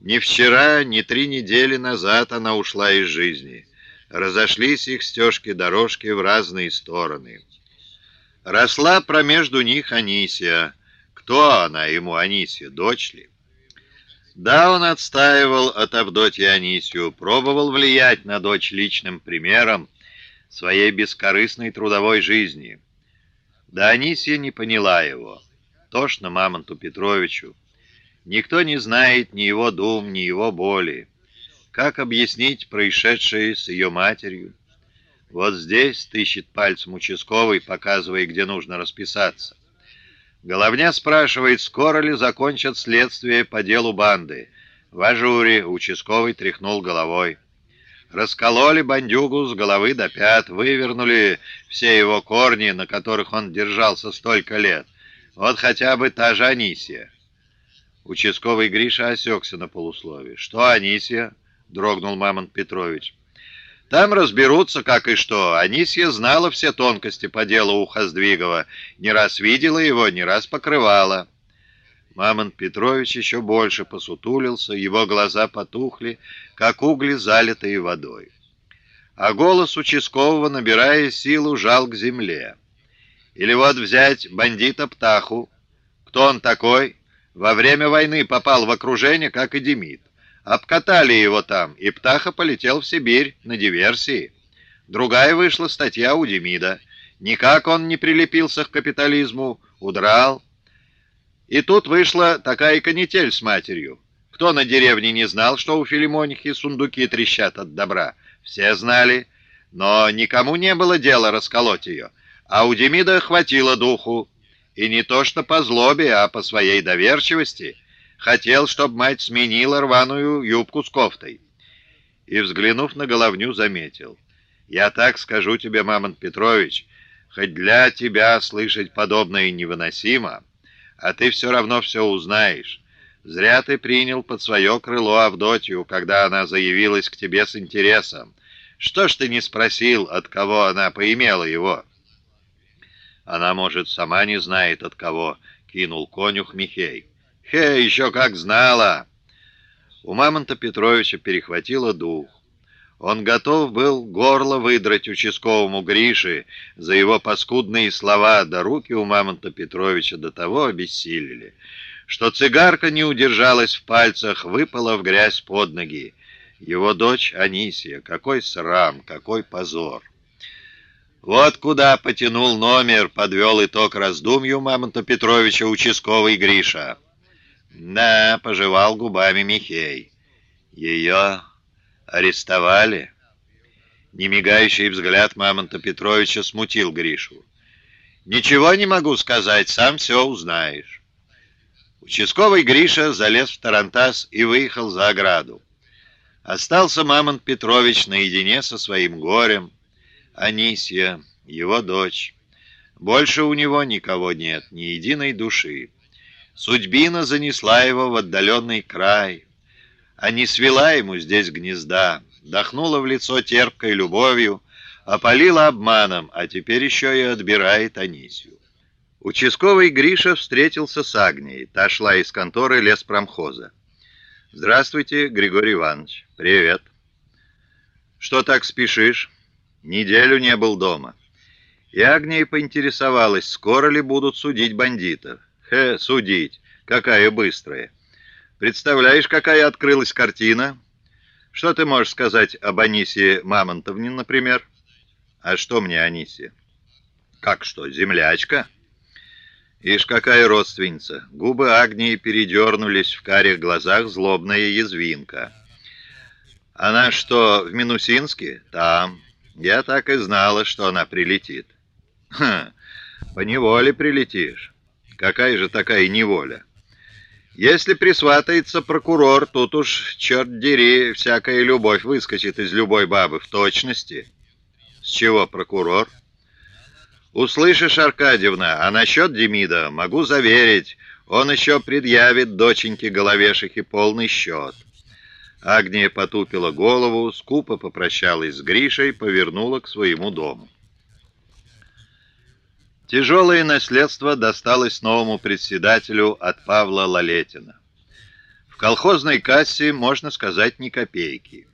Ни вчера, ни три недели назад она ушла из жизни. Разошлись их стежки-дорожки в разные стороны. Росла промежду них Анисия. Кто она ему, Анисия, дочь ли? Да, он отстаивал от Авдотьи Анисию, пробовал влиять на дочь личным примером своей бескорыстной трудовой жизни. Да Анисия не поняла его. Тошно Мамонту Петровичу. Никто не знает ни его дум, ни его боли. Как объяснить происшедшее с ее матерью? Вот здесь тыщет пальцем участковый, показывая, где нужно расписаться. Головня спрашивает, скоро ли закончат следствие по делу банды. В ажуре участковый тряхнул головой. Раскололи бандюгу с головы до пят, вывернули все его корни, на которых он держался столько лет. Вот хотя бы та же Анисия. Участковый Гриша осекся на полуслове. «Что, Анисия?» — дрогнул Мамонт Петрович. «Там разберутся, как и что. Анисия знала все тонкости по делу у Хоздвигова. Не раз видела его, не раз покрывала». Мамонт Петрович еще больше посутулился, его глаза потухли, как угли, залитые водой. А голос участкового, набирая силу, жал к земле. Или вот взять бандита Птаху. Кто он такой? Во время войны попал в окружение, как и Демид. Обкатали его там, и Птаха полетел в Сибирь на диверсии. Другая вышла статья у Демида. Никак он не прилепился к капитализму, удрал. И тут вышла такая канитель с матерью. Кто на деревне не знал, что у Филимонихи сундуки трещат от добра? Все знали, но никому не было дела расколоть ее. А у Демида хватило духу. И не то что по злобе, а по своей доверчивости. Хотел, чтобы мать сменила рваную юбку с кофтой. И, взглянув на головню, заметил. «Я так скажу тебе, Мамонт Петрович, хоть для тебя слышать подобное невыносимо, а ты все равно все узнаешь. Зря ты принял под свое крыло Авдотью, когда она заявилась к тебе с интересом. Что ж ты не спросил, от кого она поимела его?» Она, может, сама не знает от кого, кинул конюх Михей. Хе, еще как знала! У Мамонта Петровича перехватило дух. Он готов был горло выдрать участковому Грише за его паскудные слова, да руки у Мамонта Петровича до того обессилели, что цигарка не удержалась в пальцах, выпала в грязь под ноги. Его дочь Анисия, какой срам, какой позор! Вот куда потянул номер, подвел итог раздумью Мамонта Петровича участковый Гриша. Да, пожевал губами Михей. Ее арестовали? Немигающий взгляд Мамонта Петровича смутил Гришу. «Ничего не могу сказать, сам все узнаешь». Участковый Гриша залез в тарантас и выехал за ограду. Остался Мамонт Петрович наедине со своим горем, Анисья, его дочь. Больше у него никого нет, ни единой души. Судьбина занесла его в отдаленный край, а не свела ему здесь гнезда, дохнула в лицо терпкой любовью, опалила обманом, а теперь еще и отбирает Анисью. Участковый Гриша встретился с Агнией, та шла из конторы леспромхоза. «Здравствуйте, Григорий Иванович. Привет. Что так спешишь?» Неделю не был дома. И Агния поинтересовалась, скоро ли будут судить бандитов. Хе, судить. Какая быстрая. Представляешь, какая открылась картина? Что ты можешь сказать об Анисе Мамонтовне, например? А что мне Анисе? Как что, землячка? Ишь, какая родственница. Губы Агнии передернулись в карих глазах злобная язвинка. Она что, в Минусинске? Там. Я так и знала, что она прилетит. Ха, по неволе прилетишь. Какая же такая неволя? Если присватается прокурор, тут уж, черт дери, всякая любовь выскочит из любой бабы в точности. С чего прокурор? Услышишь, Аркадьевна, а насчет Демида могу заверить, он еще предъявит доченьке Головешихе полный счет. Агния потупила голову, скупо попрощалась с Гришей, повернула к своему дому. Тяжелое наследство досталось новому председателю от Павла Лалетина. В колхозной кассе, можно сказать, ни копейки.